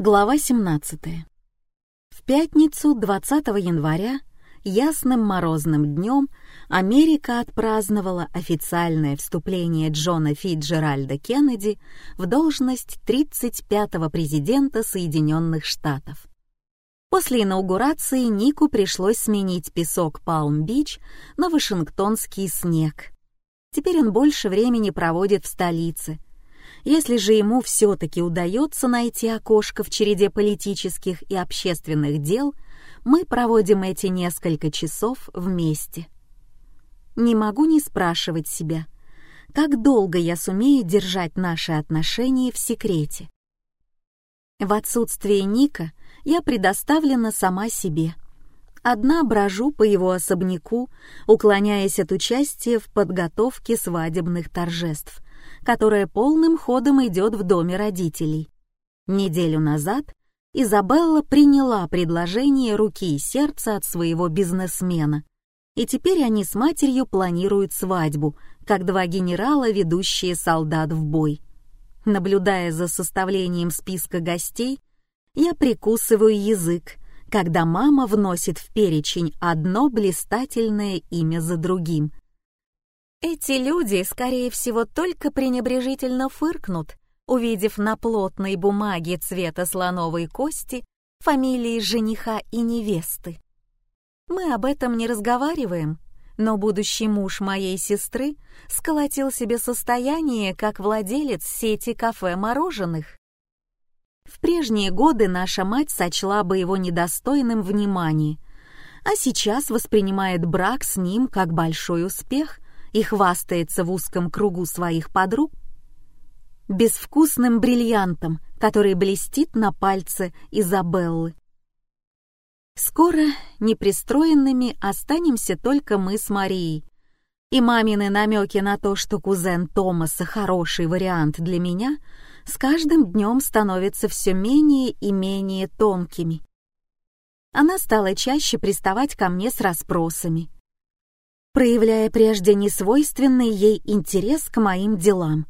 Глава 17. В пятницу 20 января ясным морозным днем Америка отпраздновала официальное вступление Джона Фитджеральда Кеннеди в должность 35-го президента Соединенных Штатов. После инаугурации Нику пришлось сменить песок Палм-Бич на вашингтонский снег. Теперь он больше времени проводит в столице — если же ему все-таки удается найти окошко в череде политических и общественных дел, мы проводим эти несколько часов вместе. Не могу не спрашивать себя, как долго я сумею держать наши отношения в секрете. В отсутствие Ника я предоставлена сама себе. Одна брожу по его особняку, уклоняясь от участия в подготовке свадебных торжеств — которая полным ходом идет в доме родителей. Неделю назад Изабелла приняла предложение руки и сердца от своего бизнесмена, и теперь они с матерью планируют свадьбу, как два генерала, ведущие солдат в бой. Наблюдая за составлением списка гостей, я прикусываю язык, когда мама вносит в перечень одно блистательное имя за другим — эти люди, скорее всего, только пренебрежительно фыркнут, увидев на плотной бумаге цвета слоновой кости фамилии жениха и невесты. Мы об этом не разговариваем, но будущий муж моей сестры сколотил себе состояние как владелец сети кафе мороженых. В прежние годы наша мать сочла бы его недостойным внимания, а сейчас воспринимает брак с ним как большой успех — и хвастается в узком кругу своих подруг безвкусным бриллиантом, который блестит на пальце Изабеллы. Скоро непристроенными останемся только мы с Марией, и мамины намеки на то, что кузен Томаса хороший вариант для меня, с каждым днем становятся все менее и менее тонкими. Она стала чаще приставать ко мне с расспросами — проявляя прежде несвойственный ей интерес к моим делам.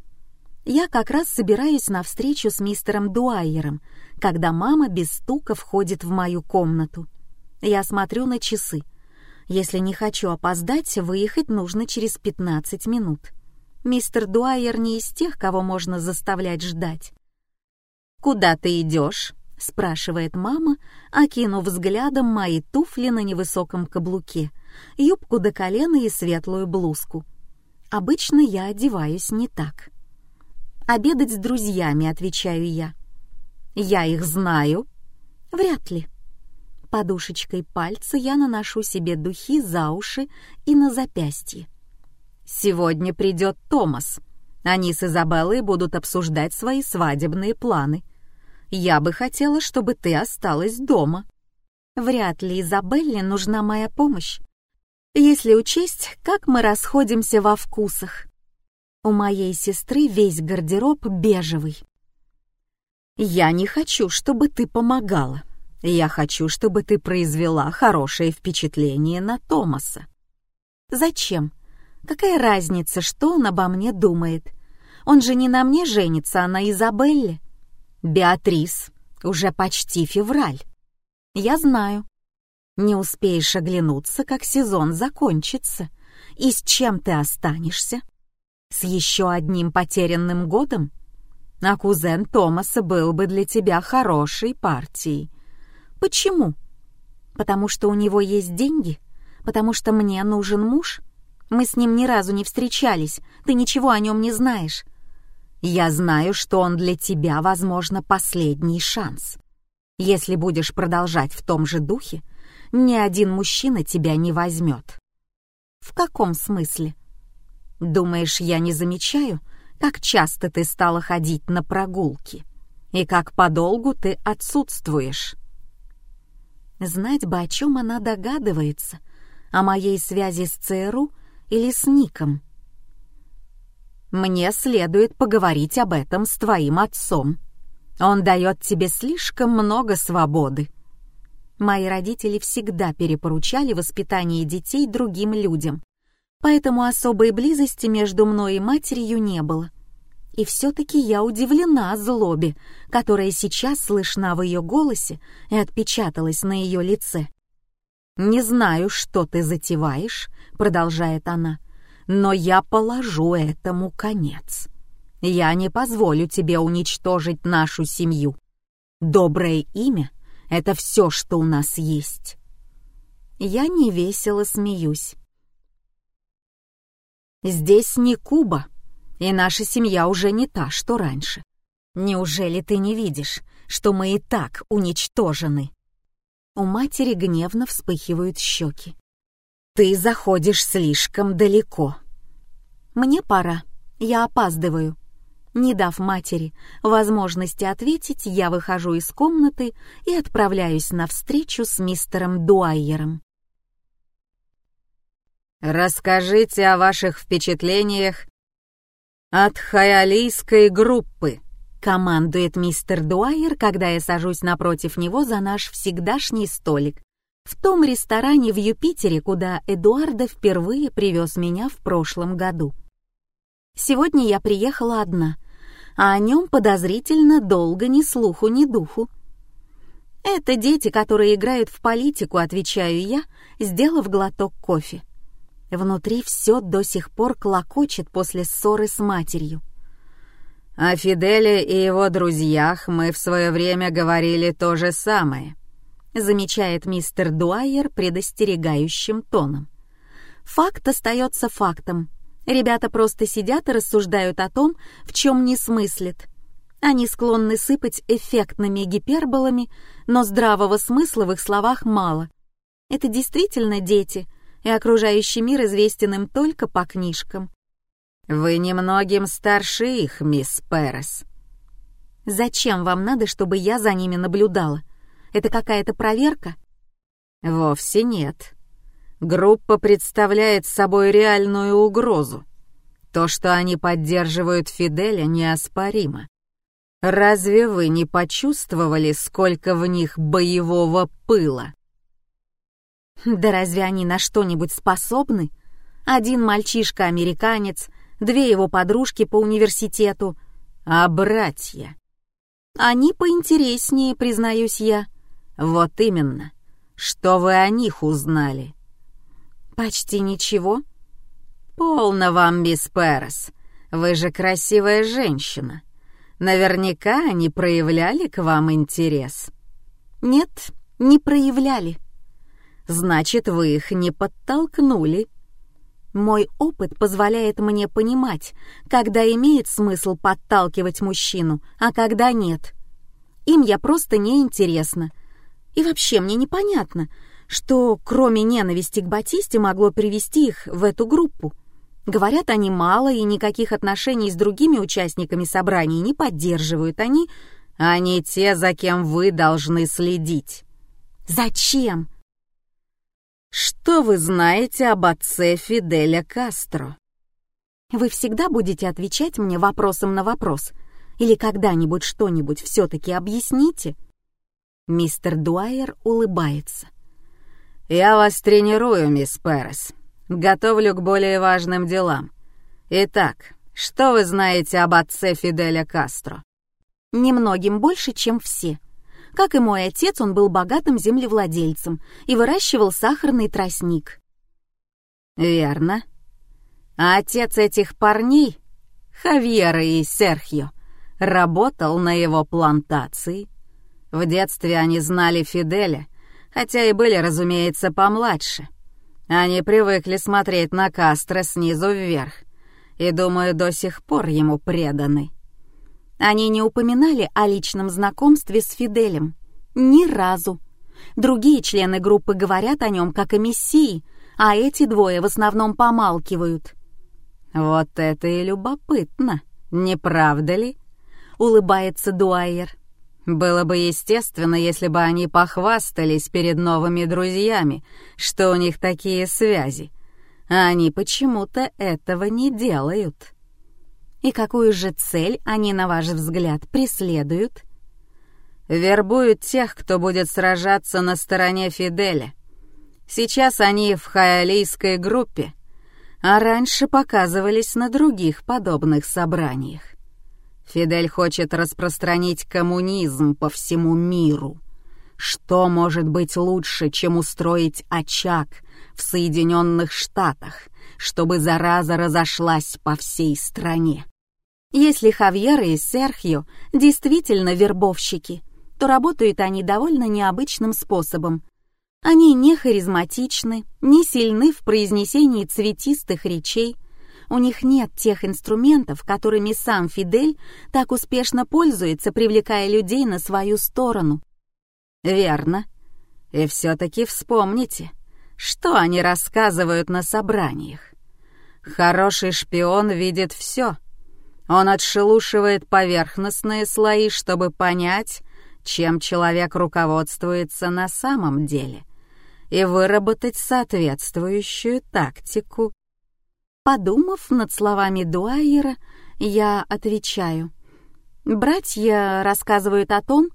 Я как раз собираюсь на встречу с мистером Дуайером, когда мама без стука входит в мою комнату. Я смотрю на часы. Если не хочу опоздать, выехать нужно через 15 минут. Мистер Дуайер не из тех, кого можно заставлять ждать. «Куда ты идешь?» — спрашивает мама, окинув взглядом мои туфли на невысоком каблуке, юбку до колена и светлую блузку. Обычно я одеваюсь не так. «Обедать с друзьями», — отвечаю я. «Я их знаю». «Вряд ли». Подушечкой пальца я наношу себе духи за уши и на запястье. «Сегодня придет Томас. Они с Изабеллой будут обсуждать свои свадебные планы. Я бы хотела, чтобы ты осталась дома». Вряд ли Изабелле нужна моя помощь если учесть, как мы расходимся во вкусах. У моей сестры весь гардероб бежевый. Я не хочу, чтобы ты помогала. Я хочу, чтобы ты произвела хорошее впечатление на Томаса. Зачем? Какая разница, что он обо мне думает? Он же не на мне женится, а на Изабелле. Беатрис, уже почти февраль. Я знаю. Не успеешь оглянуться, как сезон закончится. И с чем ты останешься? С еще одним потерянным годом? А кузен Томаса был бы для тебя хорошей партией. Почему? Потому что у него есть деньги? Потому что мне нужен муж? Мы с ним ни разу не встречались, ты ничего о нем не знаешь. Я знаю, что он для тебя, возможно, последний шанс. Если будешь продолжать в том же духе, ни один мужчина тебя не возьмет. В каком смысле? Думаешь, я не замечаю, как часто ты стала ходить на прогулки и как подолгу ты отсутствуешь? Знать бы, о чем она догадывается, о моей связи с ЦРУ или с Ником. Мне следует поговорить об этом с твоим отцом. Он дает тебе слишком много свободы. Мои родители всегда перепоручали воспитание детей другим людям, поэтому особой близости между мной и матерью не было. И все-таки я удивлена злобе, которая сейчас слышна в ее голосе и отпечаталась на ее лице. «Не знаю, что ты затеваешь», — продолжает она, «но я положу этому конец. Я не позволю тебе уничтожить нашу семью. Доброе имя — это все, что у нас есть». Я невесело смеюсь. «Здесь не Куба», и наша семья уже не та, что раньше. Неужели ты не видишь, что мы и так уничтожены?» У матери гневно вспыхивают щеки. «Ты заходишь слишком далеко». «Мне пора, я опаздываю». Не дав матери возможности ответить, я выхожу из комнаты и отправляюсь на встречу с мистером Дуайером. «Расскажите о ваших впечатлениях «От хаялийской группы», — командует мистер Дуайер, когда я сажусь напротив него за наш всегдашний столик, в том ресторане в Юпитере, куда Эдуарда впервые привез меня в прошлом году. Сегодня я приехала одна, а о нем подозрительно долго ни слуху, ни духу. «Это дети, которые играют в политику», — отвечаю я, сделав глоток кофе. Внутри все до сих пор клокочет после ссоры с матерью. О Фиделе и его друзьях мы в свое время говорили то же самое, замечает мистер Дуайер предостерегающим тоном. Факт остается фактом. Ребята просто сидят и рассуждают о том, в чем не смыслят. Они склонны сыпать эффектными гиперболами, но здравого смысла в их словах мало. Это действительно дети — и окружающий мир известен им только по книжкам. «Вы немногим старше их, мисс Перес». «Зачем вам надо, чтобы я за ними наблюдала? Это какая-то проверка?» «Вовсе нет. Группа представляет собой реальную угрозу. То, что они поддерживают Фиделя, неоспоримо. Разве вы не почувствовали, сколько в них боевого пыла?» Да разве они на что-нибудь способны? Один мальчишка-американец, две его подружки по университету, а братья. Они поинтереснее, признаюсь я. Вот именно. Что вы о них узнали? Почти ничего. Полно вам, мисс Перес. Вы же красивая женщина. Наверняка они проявляли к вам интерес. Нет, не проявляли. Значит, вы их не подтолкнули. Мой опыт позволяет мне понимать, когда имеет смысл подталкивать мужчину, а когда нет. Им я просто не интересна. И вообще мне непонятно, что кроме ненависти к Батисте могло привести их в эту группу. Говорят, они мало и никаких отношений с другими участниками собраний не поддерживают. Они... Они те, за кем вы должны следить. Зачем? Что вы знаете об отце Фиделя Кастро? Вы всегда будете отвечать мне вопросом на вопрос? Или когда-нибудь что-нибудь все-таки объясните? Мистер Дуайер улыбается. «Я вас тренирую, мисс Перес. Готовлю к более важным делам. Итак, что вы знаете об отце Фиделя Кастро?» «Немногим больше, чем все», как и мой отец, он был богатым землевладельцем и выращивал сахарный тростник. Верно. А отец этих парней, Хавьера и Серхио, работал на его плантации. В детстве они знали Фиделя, хотя и были, разумеется, помладше. Они привыкли смотреть на Кастро снизу вверх и, думаю, до сих пор ему преданы. Они не упоминали о личном знакомстве с Фиделем. Ни разу. Другие члены группы говорят о нем как о мессии, а эти двое в основном помалкивают. «Вот это и любопытно, не правда ли?» — улыбается Дуайер. «Было бы естественно, если бы они похвастались перед новыми друзьями, что у них такие связи. А они почему-то этого не делают». И какую же цель они, на ваш взгляд, преследуют? Вербуют тех, кто будет сражаться на стороне Фиделя. Сейчас они в хаялийской группе, а раньше показывались на других подобных собраниях. Фидель хочет распространить коммунизм по всему миру. Что может быть лучше, чем устроить очаг в Соединенных Штатах, чтобы зараза разошлась по всей стране? Если Хавьер и Серхио действительно вербовщики, то работают они довольно необычным способом. Они не харизматичны, не сильны в произнесении цветистых речей, у них нет тех инструментов, которыми сам Фидель так успешно пользуется, привлекая людей на свою сторону. Верно. И все-таки вспомните, что они рассказывают на собраниях. Хороший шпион видит все. Он отшелушивает поверхностные слои, чтобы понять, чем человек руководствуется на самом деле, и выработать соответствующую тактику. Подумав над словами Дуайера, я отвечаю. Братья рассказывают о том,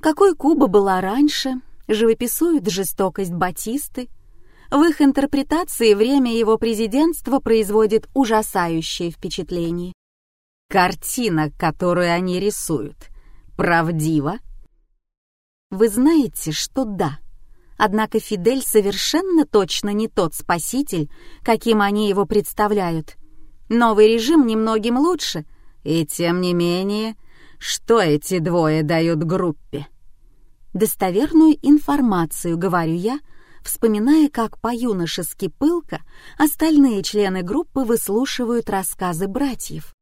какой Куба была раньше, живописуют жестокость Батисты. В их интерпретации время его президентства производит ужасающее впечатление. Картина, которую они рисуют, правдива? Вы знаете, что да. Однако Фидель совершенно точно не тот спаситель, каким они его представляют. Новый режим немногим лучше, и тем не менее, что эти двое дают группе? Достоверную информацию, говорю я, вспоминая, как по-юношески пылко остальные члены группы выслушивают рассказы братьев.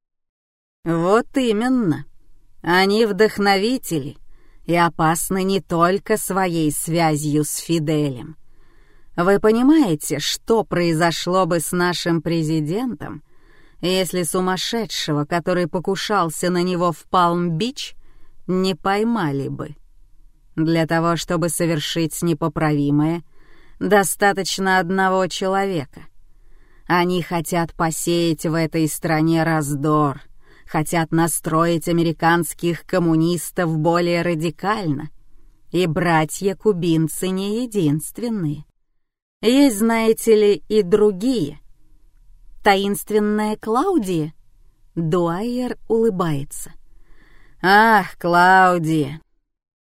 Вот именно. Они вдохновители — и опасны не только своей связью с Фиделем. Вы понимаете, что произошло бы с нашим президентом, если сумасшедшего, который покушался на него в Палм-Бич, не поймали бы? Для того, чтобы совершить непоправимое, достаточно одного человека. Они хотят посеять в этой стране раздор, хотят настроить американских коммунистов более радикально. И братья-кубинцы не единственные. Есть, знаете ли, и другие. Таинственная Клаудия? Дуайер улыбается. Ах, Клаудия.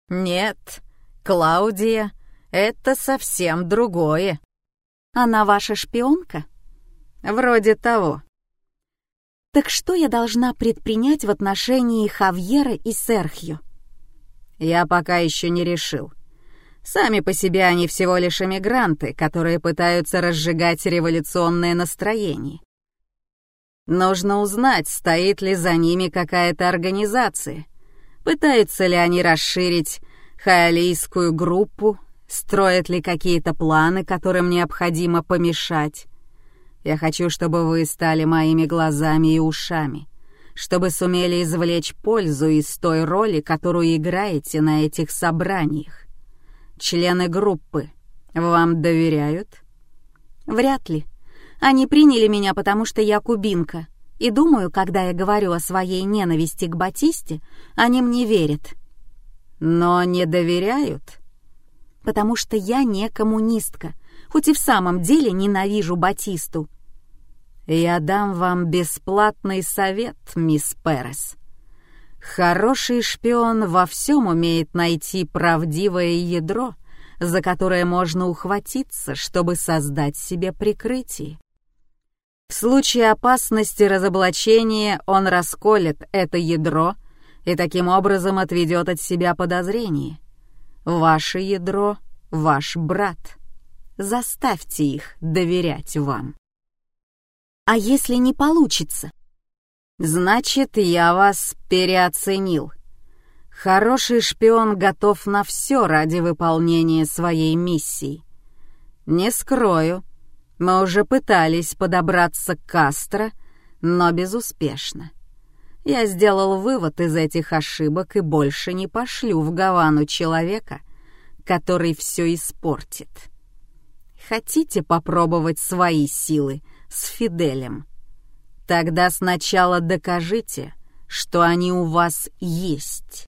Нет, Клаудия — это совсем другое. Она ваша шпионка? Вроде того. Так что я должна предпринять в отношении Хавьера и Серхио? Я пока еще не решил. Сами по себе они всего лишь эмигранты, которые пытаются разжигать революционное настроение. Нужно узнать, стоит ли за ними какая-то организация, пытаются ли они расширить хаолийскую группу, строят ли какие-то планы, которым необходимо помешать. Я хочу, чтобы вы стали моими глазами и ушами, чтобы сумели извлечь пользу из той роли, которую играете на этих собраниях. Члены группы вам доверяют? Вряд ли. Они приняли меня, потому что я кубинка. И думаю, когда я говорю о своей ненависти к Батисте, они мне верят. Но не доверяют? Потому что я не коммунистка, хоть и в самом деле ненавижу Батисту. Я дам вам бесплатный совет, мисс Перес. Хороший шпион во всем умеет найти правдивое ядро, за которое можно ухватиться, чтобы создать себе прикрытие. В случае опасности разоблачения он расколет это ядро и таким образом отведет от себя подозрение. Ваше ядро — ваш брат. Заставьте их доверять вам. А если не получится? Значит, я вас переоценил. Хороший шпион готов на все ради выполнения своей миссии. Не скрою, мы уже пытались подобраться к Кастро, но безуспешно. Я сделал вывод из этих ошибок и больше не пошлю в Гавану человека, который все испортит. Хотите попробовать свои силы — с Фиделем. Тогда сначала докажите, что они у вас есть.